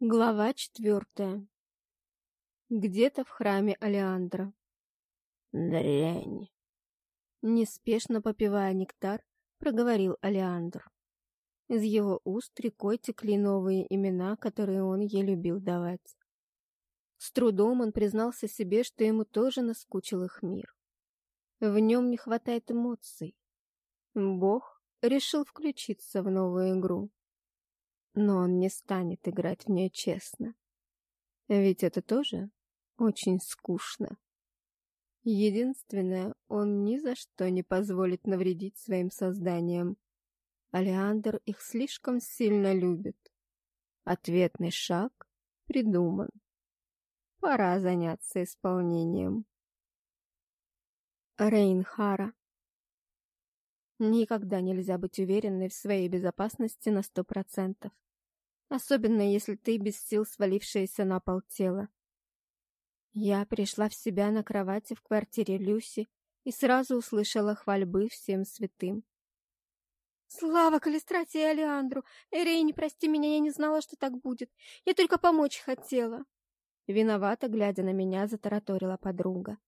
Глава четвертая. Где-то в храме Алеандра. Дрянь. Неспешно попивая нектар, проговорил Алеандр. Из его уст рекой текли новые имена, которые он ей любил давать. С трудом он признался себе, что ему тоже наскучил их мир. В нем не хватает эмоций. Бог решил включиться в новую игру но он не станет играть в нее честно. Ведь это тоже очень скучно. Единственное, он ни за что не позволит навредить своим созданиям. Алеандр их слишком сильно любит. Ответный шаг придуман. Пора заняться исполнением. Рейнхара Никогда нельзя быть уверенной в своей безопасности на сто процентов особенно если ты без сил свалившееся на пол тело. Я пришла в себя на кровати в квартире Люси и сразу услышала хвальбы всем святым. «Слава Калистрате и Алеандру! Эрейни, прости меня, я не знала, что так будет. Я только помочь хотела!» Виновата, глядя на меня, затараторила подруга.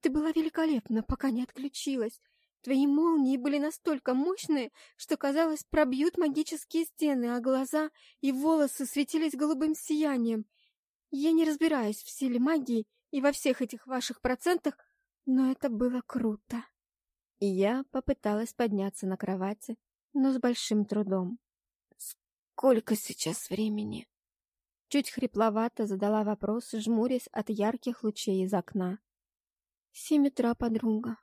«Ты была великолепна, пока не отключилась. Твои молнии были настолько мощные, что, казалось, пробьют магические стены, а глаза и волосы светились голубым сиянием. Я не разбираюсь в силе магии и во всех этих ваших процентах, но это было круто. И я попыталась подняться на кровати, но с большим трудом. «Сколько сейчас времени?» Чуть хрипловато задала вопрос, жмурясь от ярких лучей из окна. «Семь утра, подруга.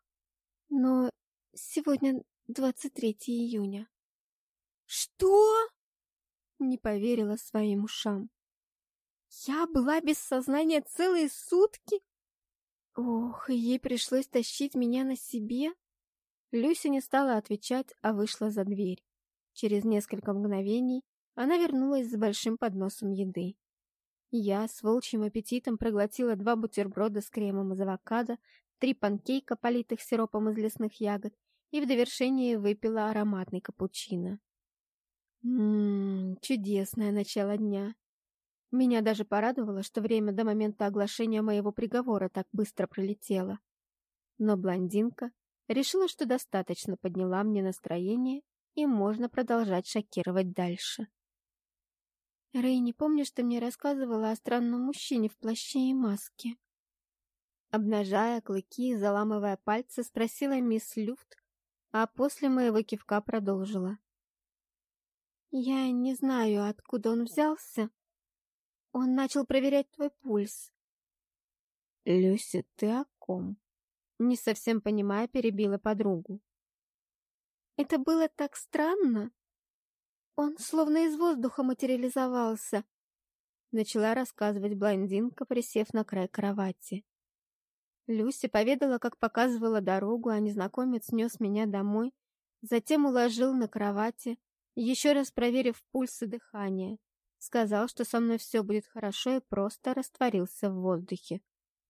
Но Сегодня 23 июня. Что? Не поверила своим ушам. Я была без сознания целые сутки? Ох, ей пришлось тащить меня на себе. Люся не стала отвечать, а вышла за дверь. Через несколько мгновений она вернулась с большим подносом еды. Я с волчьим аппетитом проглотила два бутерброда с кремом из авокадо, три панкейка, политых сиропом из лесных ягод, и в довершение выпила ароматный капучино. Ммм, чудесное начало дня. Меня даже порадовало, что время до момента оглашения моего приговора так быстро пролетело. Но блондинка решила, что достаточно подняла мне настроение, и можно продолжать шокировать дальше. Рэй, не помнишь, ты мне рассказывала о странном мужчине в плаще и маске? Обнажая клыки и заламывая пальцы, спросила мисс Люфт, а после моего кивка продолжила. «Я не знаю, откуда он взялся. Он начал проверять твой пульс». «Люси, ты о ком?» Не совсем понимая, перебила подругу. «Это было так странно. Он словно из воздуха материализовался», начала рассказывать блондинка, присев на край кровати. Люси поведала, как показывала дорогу, а незнакомец нес меня домой, затем уложил на кровати, еще раз проверив пульс и дыхание. Сказал, что со мной все будет хорошо и просто растворился в воздухе,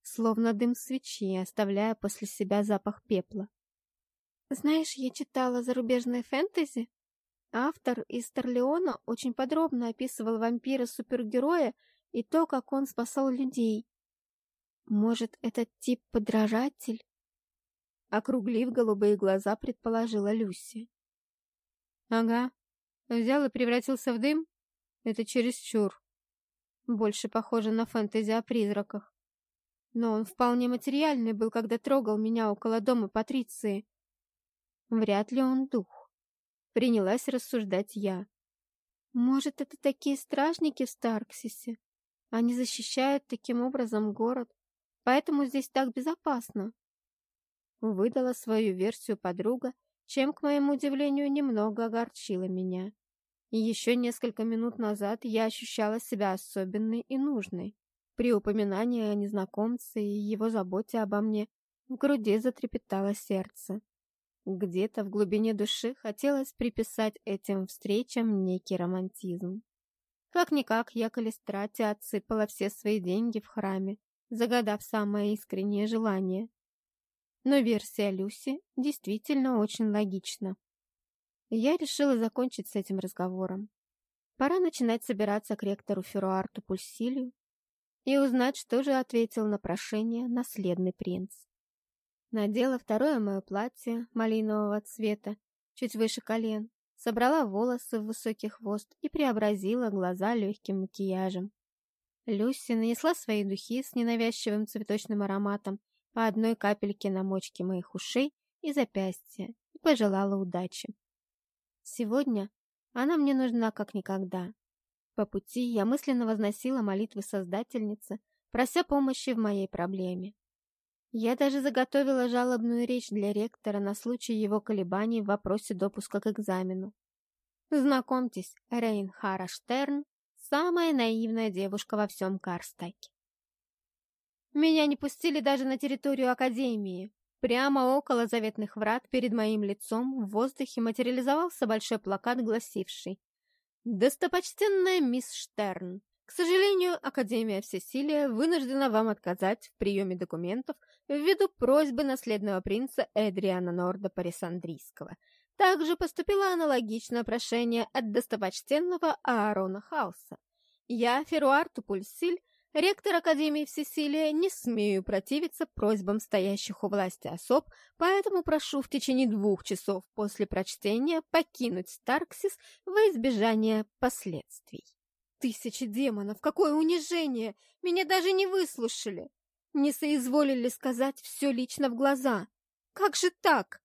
словно дым свечи, оставляя после себя запах пепла. Знаешь, я читала зарубежное фэнтези. Автор из Торлеона очень подробно описывал вампира-супергероя и то, как он спасал людей. Может, этот тип подражатель? Округлив голубые глаза, предположила Люси. Ага, взял и превратился в дым? Это чересчур. Больше похоже на фэнтези о призраках. Но он вполне материальный был, когда трогал меня около дома Патриции. Вряд ли он дух. Принялась рассуждать я. Может, это такие стражники в Старксисе? Они защищают таким образом город, Поэтому здесь так безопасно. Выдала свою версию подруга, чем, к моему удивлению, немного огорчила меня. И еще несколько минут назад я ощущала себя особенной и нужной. При упоминании о незнакомце и его заботе обо мне в груди затрепетало сердце. Где-то в глубине души хотелось приписать этим встречам некий романтизм. Как-никак я Калистрате отсыпала все свои деньги в храме, загадав самое искреннее желание. Но версия Люси действительно очень логична. Я решила закончить с этим разговором. Пора начинать собираться к ректору Феруарту Пульсилию и узнать, что же ответил на прошение наследный принц. Надела второе мое платье малинового цвета, чуть выше колен, собрала волосы в высокий хвост и преобразила глаза легким макияжем. Люси нанесла свои духи с ненавязчивым цветочным ароматом по одной капельке на мочке моих ушей и запястья и пожелала удачи. Сегодня она мне нужна как никогда. По пути я мысленно возносила молитвы Создательницы, прося помощи в моей проблеме. Я даже заготовила жалобную речь для ректора на случай его колебаний в вопросе допуска к экзамену. Знакомьтесь, Рейнхара Штерн, самая наивная девушка во всем Карстаке. Меня не пустили даже на территорию Академии. Прямо около заветных врат перед моим лицом в воздухе материализовался большой плакат, гласивший «Достопочтенная мисс Штерн, к сожалению, Академия Всесилия вынуждена вам отказать в приеме документов ввиду просьбы наследного принца Эдриана Норда Парисандрийского. Также поступило аналогичное прошение от достопочтенного Аарона Хауса. Я, Феруар Тупульсиль, ректор Академии Всесилия, не смею противиться просьбам стоящих у власти особ, поэтому прошу в течение двух часов после прочтения покинуть Старксис во избежание последствий. Тысячи демонов! Какое унижение! Меня даже не выслушали! Не соизволили сказать все лично в глаза. Как же так?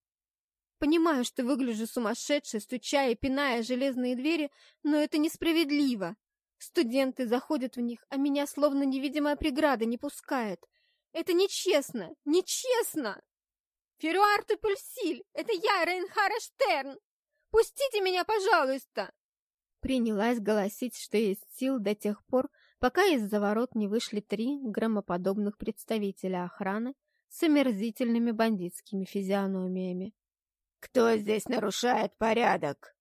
Понимаю, что выгляжу сумасшедшей, стуча и пиная железные двери, но это несправедливо. Студенты заходят в них, а меня словно невидимая преграда не пускает. Это нечестно! Нечестно! Феруар Пульсиль, это я, Рейнхара Штерн! Пустите меня, пожалуйста! принялась голосить, что есть сил до тех пор, пока из-за ворот не вышли три громоподобных представителя охраны с омерзительными бандитскими физиономиями. «Кто здесь нарушает порядок?»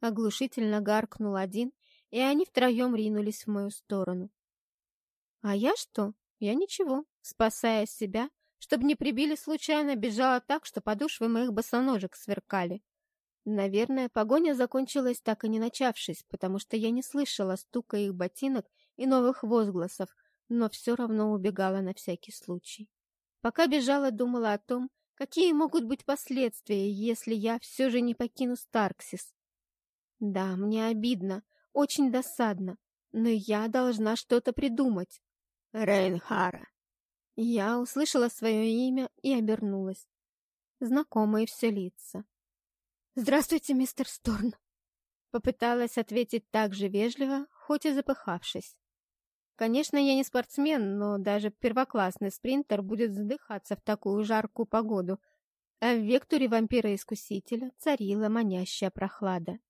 Оглушительно гаркнул один, и они втроем ринулись в мою сторону. А я что? Я ничего, спасая себя, чтобы не прибили случайно, бежала так, что подошвы моих босоножек сверкали. Наверное, погоня закончилась так и не начавшись, потому что я не слышала стука их ботинок и новых возгласов, но все равно убегала на всякий случай. Пока бежала, думала о том, какие могут быть последствия, если я все же не покину Старксис. Да, мне обидно, очень досадно, но я должна что-то придумать. Рейнхара. Я услышала свое имя и обернулась. Знакомые все лица. «Здравствуйте, мистер Сторн!» Попыталась ответить так же вежливо, хоть и запыхавшись. Конечно, я не спортсмен, но даже первоклассный спринтер будет задыхаться в такую жаркую погоду, а в векторе вампира-искусителя царила манящая прохлада.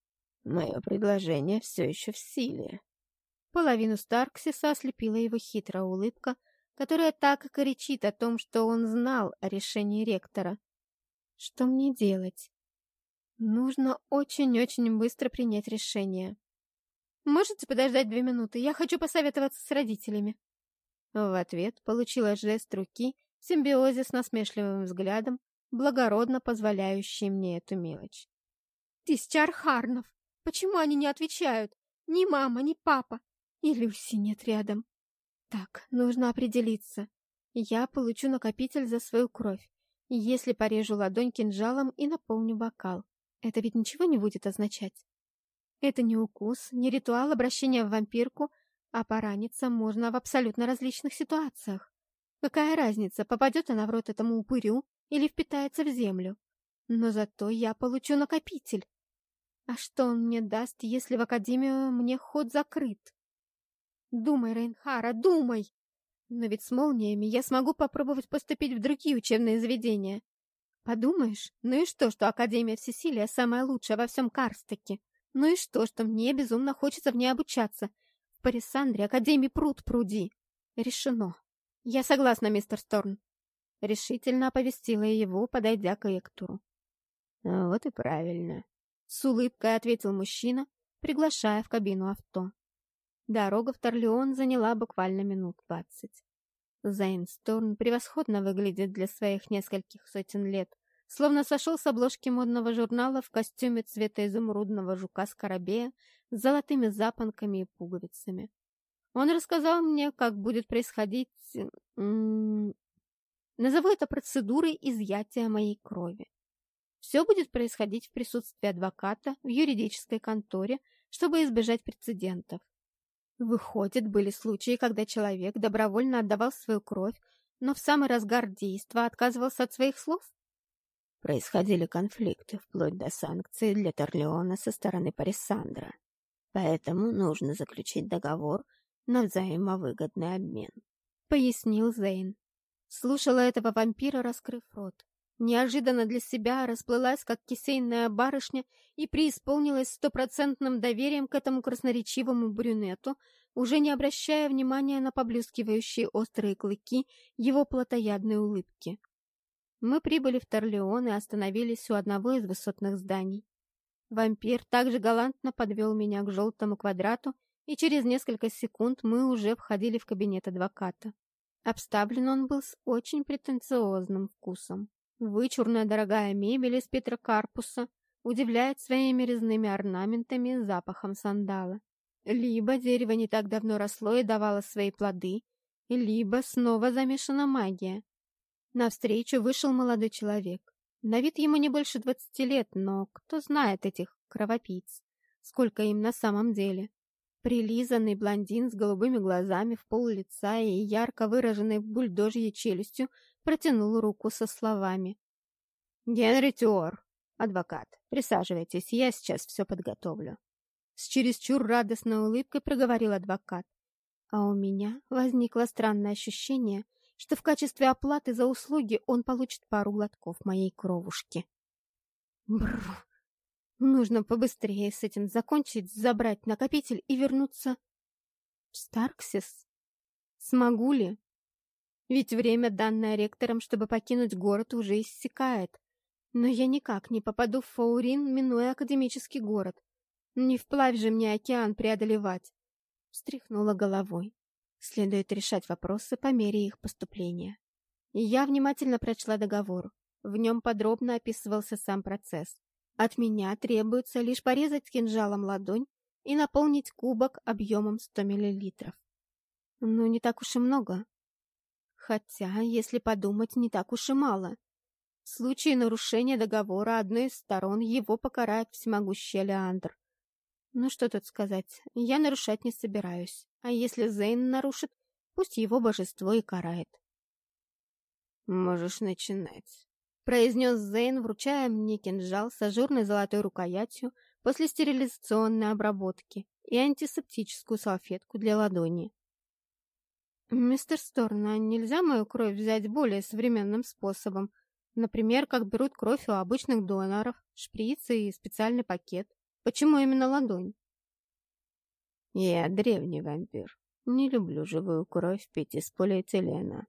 «Мое предложение все еще в силе». Половину Старксиса ослепила его хитрая улыбка, которая так и кричит о том, что он знал о решении ректора. «Что мне делать?» Нужно очень-очень быстро принять решение. Можете подождать две минуты? Я хочу посоветоваться с родителями. В ответ получила жест руки в симбиозе с насмешливым взглядом, благородно позволяющий мне эту мелочь. Тысяча архарнов! Почему они не отвечают? Ни мама, ни папа. И Люси нет рядом. Так, нужно определиться. Я получу накопитель за свою кровь, если порежу ладонь кинжалом и наполню бокал. Это ведь ничего не будет означать. Это не укус, не ритуал обращения в вампирку, а пораниться можно в абсолютно различных ситуациях. Какая разница, попадет она в рот этому упырю или впитается в землю? Но зато я получу накопитель. А что он мне даст, если в академию мне ход закрыт? Думай, Рейнхара, думай! Но ведь с молниями я смогу попробовать поступить в другие учебные заведения. Подумаешь, ну и что, что Академия Всесилия самая лучшая во всем Карстаке? Ну и что, что мне безумно хочется в ней обучаться? В Парисандре Академии пруд пруди. Решено. Я согласна, мистер Сторн. Решительно оповестила его, подойдя к Эктору. «А вот и правильно. С улыбкой ответил мужчина, приглашая в кабину авто. Дорога в Торлеон заняла буквально минут двадцать. Зайн Сторн превосходно выглядит для своих нескольких сотен лет, словно сошел с обложки модного журнала в костюме цвета изумрудного жука-скоробея с золотыми запонками и пуговицами. Он рассказал мне, как будет происходить... Назову это процедурой изъятия моей крови. Все будет происходить в присутствии адвоката в юридической конторе, чтобы избежать прецедентов. Выходит, были случаи, когда человек добровольно отдавал свою кровь, но в самый разгар действа отказывался от своих слов? Происходили конфликты, вплоть до санкций для Торлеона со стороны Парисандра. Поэтому нужно заключить договор на взаимовыгодный обмен. Пояснил Зейн. Слушала этого вампира, раскрыв рот. Неожиданно для себя расплылась, как кисейная барышня, и преисполнилась стопроцентным доверием к этому красноречивому брюнету, уже не обращая внимания на поблескивающие острые клыки его плотоядной улыбки. Мы прибыли в Торлеон и остановились у одного из высотных зданий. Вампир также галантно подвел меня к желтому квадрату, и через несколько секунд мы уже входили в кабинет адвоката. Обставлен он был с очень претенциозным вкусом. Вычурная дорогая мебель из петрокарпуса удивляет своими резными орнаментами и запахом сандала. Либо дерево не так давно росло и давало свои плоды, либо снова замешана магия. Навстречу вышел молодой человек. На вид ему не больше двадцати лет, но кто знает этих кровопийц, сколько им на самом деле. Прилизанный блондин с голубыми глазами в пол лица и ярко выраженной бульдожьей челюстью протянул руку со словами. «Генри Тюор, адвокат, присаживайтесь, я сейчас все подготовлю». С чересчур радостной улыбкой проговорил адвокат. А у меня возникло странное ощущение, что в качестве оплаты за услуги он получит пару глотков моей кровушки. Бррр. Нужно побыстрее с этим закончить, забрать накопитель и вернуться в Старксис. Смогу ли? Ведь время, данное ректором, чтобы покинуть город, уже иссякает. Но я никак не попаду в Фаурин, минуя академический город. Не вплавь же мне океан преодолевать. Встряхнула головой. Следует решать вопросы по мере их поступления. Я внимательно прочла договор. В нем подробно описывался сам процесс. От меня требуется лишь порезать кинжалом ладонь и наполнить кубок объемом 100 мл. Ну, не так уж и много. Хотя, если подумать, не так уж и мало. В случае нарушения договора одной из сторон его покарает всемогущий Леандр. Ну что тут сказать, я нарушать не собираюсь. А если Зейн нарушит, пусть его божество и карает. «Можешь начинать», — произнес Зейн, вручая мне кинжал с ажурной золотой рукоятью после стерилизационной обработки и антисептическую салфетку для ладони. «Мистер Сторн, а нельзя мою кровь взять более современным способом? Например, как берут кровь у обычных доноров, шприцы и специальный пакет?» Почему именно ладонь? Я древний вампир. Не люблю живую кровь пить из полиэтилена.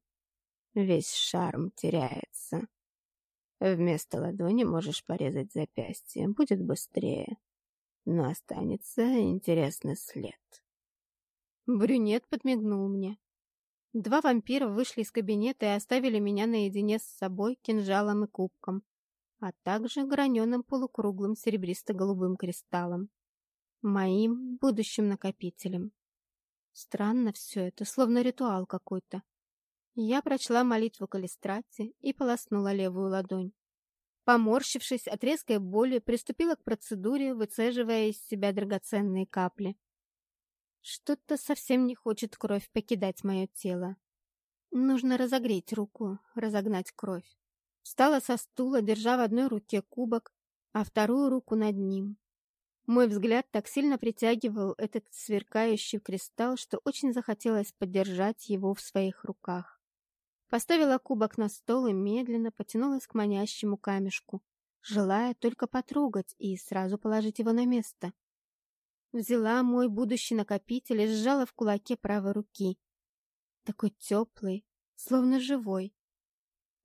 Весь шарм теряется. Вместо ладони можешь порезать запястье. Будет быстрее. Но останется интересный след. Брюнет подмигнул мне. Два вампира вышли из кабинета и оставили меня наедине с собой, кинжалом и кубком а также граненым полукруглым серебристо-голубым кристаллом. Моим будущим накопителем. Странно все это, словно ритуал какой-то. Я прочла молитву Калистрати и полоснула левую ладонь. Поморщившись от резкой боли, приступила к процедуре, выцеживая из себя драгоценные капли. Что-то совсем не хочет кровь покидать мое тело. Нужно разогреть руку, разогнать кровь. Встала со стула, держа в одной руке кубок, а вторую руку над ним. Мой взгляд так сильно притягивал этот сверкающий кристалл, что очень захотелось подержать его в своих руках. Поставила кубок на стол и медленно потянулась к манящему камешку, желая только потрогать и сразу положить его на место. Взяла мой будущий накопитель и сжала в кулаке правой руки. Такой теплый, словно живой.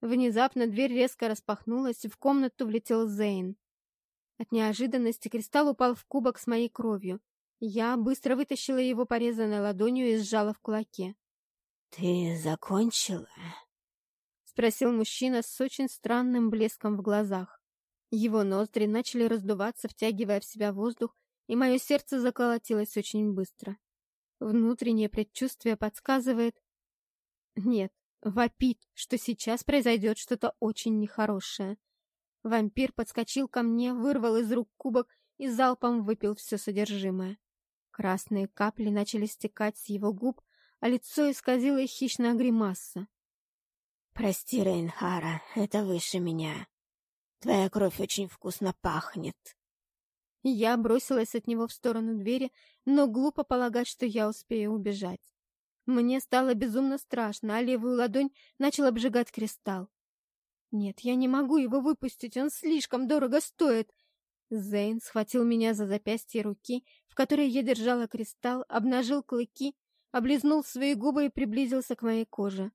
Внезапно дверь резко распахнулась, и в комнату влетел Зейн. От неожиданности кристалл упал в кубок с моей кровью. Я быстро вытащила его порезанной ладонью и сжала в кулаке. «Ты закончила?» — спросил мужчина с очень странным блеском в глазах. Его ноздри начали раздуваться, втягивая в себя воздух, и мое сердце заколотилось очень быстро. Внутреннее предчувствие подсказывает... Нет, вопит, что сейчас произойдет что-то очень нехорошее. Вампир подскочил ко мне, вырвал из рук кубок и залпом выпил все содержимое. Красные капли начали стекать с его губ, а лицо исказило хищная гримаса. «Прости, Рейнхара, это выше меня. Твоя кровь очень вкусно пахнет». Я бросилась от него в сторону двери, но глупо полагать, что я успею убежать. Мне стало безумно страшно, а левую ладонь начал обжигать кристалл. Нет, я не могу его выпустить, он слишком дорого стоит. Зейн схватил меня за запястье руки, в которой я держала кристалл, обнажил клыки, облизнул свои губы и приблизился к моей коже.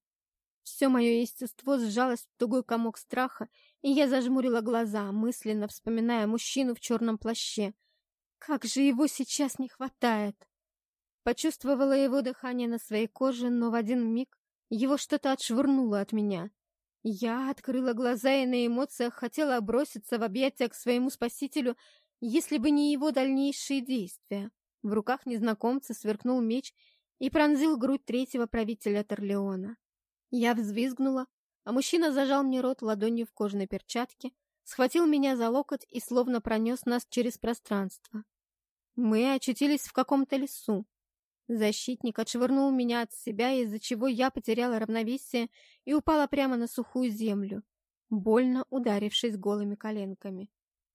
Все мое естество сжалось в тугой комок страха, и я зажмурила глаза, мысленно вспоминая мужчину в черном плаще. Как же его сейчас не хватает! Почувствовала его дыхание на своей коже, но в один миг его что-то отшвырнуло от меня. Я открыла глаза и на эмоциях хотела броситься в объятия к своему спасителю, если бы не его дальнейшие действия. В руках незнакомца сверкнул меч и пронзил грудь третьего правителя Торлеона. Я взвизгнула, а мужчина зажал мне рот ладонью в кожаной перчатке, схватил меня за локоть и словно пронес нас через пространство. Мы очутились в каком-то лесу. Защитник отшвырнул меня от себя, из-за чего я потеряла равновесие и упала прямо на сухую землю, больно ударившись голыми коленками.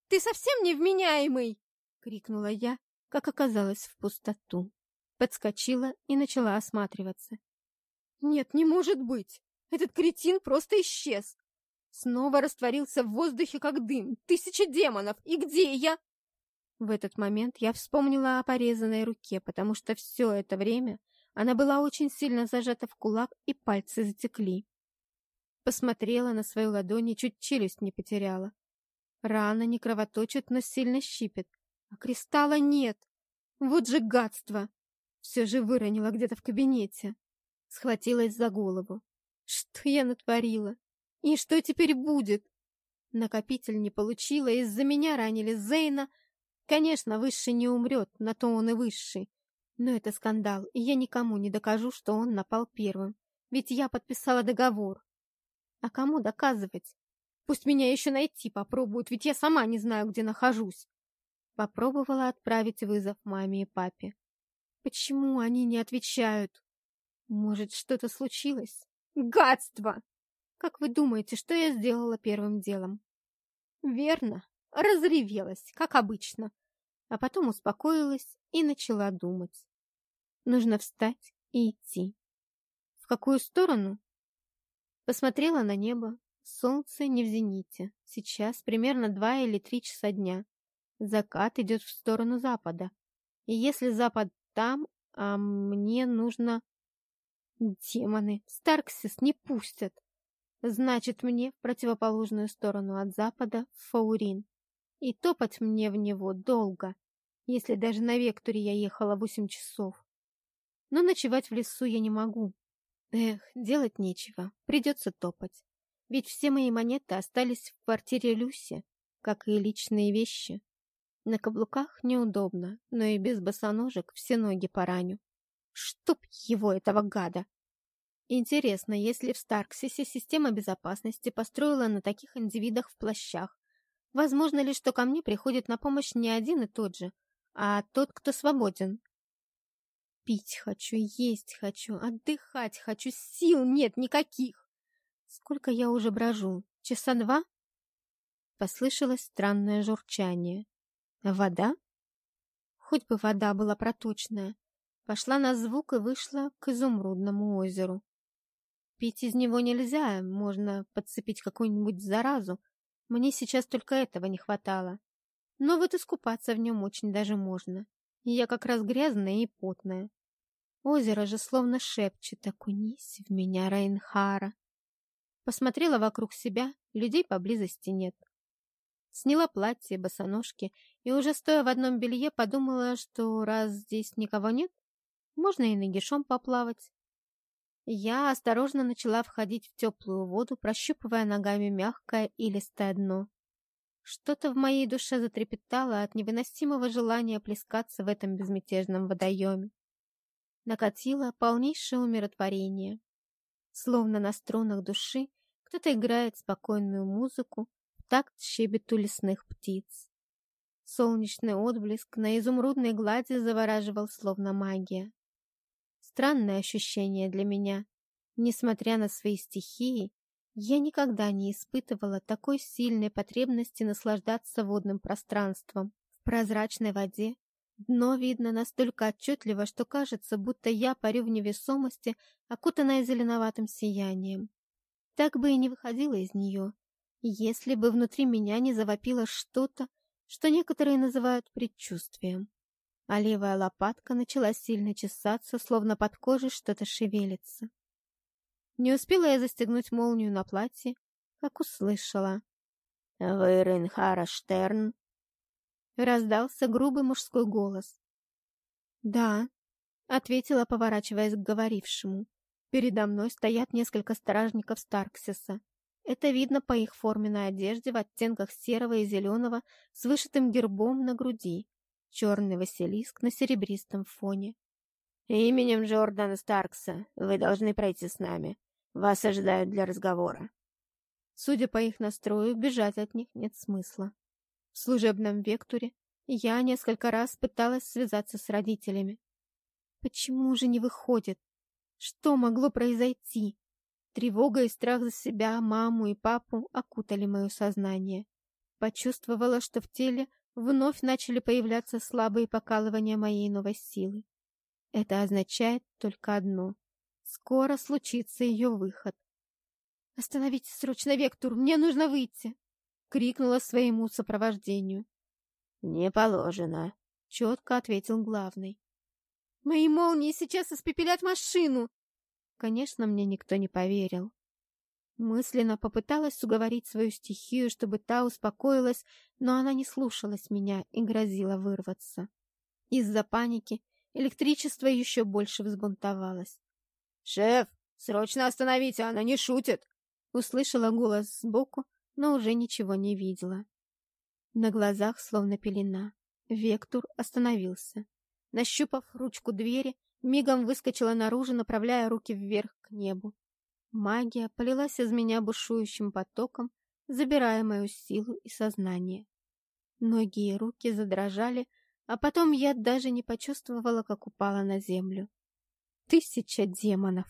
«Ты совсем невменяемый!» — крикнула я, как оказалось, в пустоту. Подскочила и начала осматриваться. «Нет, не может быть! Этот кретин просто исчез! Снова растворился в воздухе, как дым! Тысяча демонов! И где я?» В этот момент я вспомнила о порезанной руке, потому что все это время она была очень сильно зажата в кулак, и пальцы затекли. Посмотрела на свою ладонь и чуть челюсть не потеряла. Рана не кровоточит, но сильно щипет. А кристалла нет. Вот же гадство! Все же выронила где-то в кабинете. Схватилась за голову. Что я натворила? И что теперь будет? Накопитель не получила, из-за меня ранили Зейна, Конечно, высший не умрет, на то он и высший. Но это скандал, и я никому не докажу, что он напал первым. Ведь я подписала договор. А кому доказывать? Пусть меня еще найти попробуют, ведь я сама не знаю, где нахожусь. Попробовала отправить вызов маме и папе. Почему они не отвечают? Может, что-то случилось? Гадство! Как вы думаете, что я сделала первым делом? Верно, разревелась, как обычно, а потом успокоилась и начала думать. Нужно встать и идти. В какую сторону? Посмотрела на небо. Солнце не в зените. Сейчас примерно два или три часа дня. Закат идет в сторону запада. И если запад там, а мне нужно... Демоны, Старксис не пустят. Значит, мне в противоположную сторону от запада, Фаурин. И топать мне в него долго, если даже на Векторе я ехала восемь часов. Но ночевать в лесу я не могу. Эх, делать нечего, придется топать. Ведь все мои монеты остались в квартире Люси, как и личные вещи. На каблуках неудобно, но и без босоножек все ноги пораню. Чтоб его, этого гада! Интересно, если в Старксисе система безопасности построила на таких индивидах в плащах, Возможно ли, что ко мне приходит на помощь не один и тот же, а тот, кто свободен? Пить хочу, есть хочу, отдыхать хочу, сил нет никаких. Сколько я уже брожу? Часа два? Послышалось странное журчание. Вода? Хоть бы вода была проточная. Пошла на звук и вышла к изумрудному озеру. Пить из него нельзя, можно подцепить какую-нибудь заразу, мне сейчас только этого не хватало. Но вот искупаться в нем очень даже можно. Я как раз грязная и потная. Озеро же словно шепчет «Окунись в меня, Рейнхара». Посмотрела вокруг себя, людей поблизости нет. Сняла платье, босоножки и уже стоя в одном белье подумала, что раз здесь никого нет, можно и нагишом поплавать. Я осторожно начала входить в теплую воду, прощупывая ногами мягкое и листое дно. Что-то в моей душе затрепетало от невыносимого желания плескаться в этом безмятежном водоеме. Накатило полнейшее умиротворение. Словно на струнах души кто-то играет спокойную музыку в такт щебету лесных птиц. Солнечный отблеск на изумрудной глади завораживал словно магия. Странное ощущение для меня. Несмотря на свои стихии, я никогда не испытывала такой сильной потребности наслаждаться водным пространством. В прозрачной воде дно видно настолько отчетливо, что кажется, будто я парю в невесомости, окутанная зеленоватым сиянием. Так бы и не выходила из нее, если бы внутри меня не завопило что-то, что некоторые называют предчувствием. А левая лопатка начала сильно чесаться, словно под кожей что-то шевелится. Не успела я застегнуть молнию на платье, как услышала. «Вы Рейнхара Штерн?» Раздался грубый мужской голос. «Да», — ответила, поворачиваясь к говорившему. «Передо мной стоят несколько стражников Старксиса. Это видно по их форменной одежде в оттенках серого и зеленого с вышитым гербом на груди. Черный Василиск на серебристом фоне. «Именем Джордана Старкса вы должны пройти с нами. Вас ожидают для разговора. Судя по их настрою, бежать от них нет смысла. В служебном векторе я несколько раз пыталась связаться с родителями. Почему же не выходит? Что могло произойти? Тревога и страх за себя, маму и папу окутали мое сознание. Почувствовала, что в теле вновь начали появляться слабые покалывания моей новой силы. Это означает только одно Скоро случится ее выход. «Остановите срочно, Вектор, мне нужно выйти!» — крикнула своему сопровождению. «Не положено», — четко ответил главный. «Мои молнии сейчас испепелят машину!» Конечно, мне никто не поверил. Мысленно попыталась уговорить свою стихию, чтобы та успокоилась, но она не слушалась меня и грозила вырваться. Из-за паники электричество еще больше взбунтовалось. «Шеф, срочно остановите, она не шутит!» Услышала голос сбоку, но уже ничего не видела. На глазах словно пелена. Вектор остановился. Нащупав ручку двери, мигом выскочила наружу, направляя руки вверх к небу. Магия полилась из меня бушующим потоком, забирая мою силу и сознание. Ноги и руки задрожали, а потом я даже не почувствовала, как упала на землю. Тысяча демонов.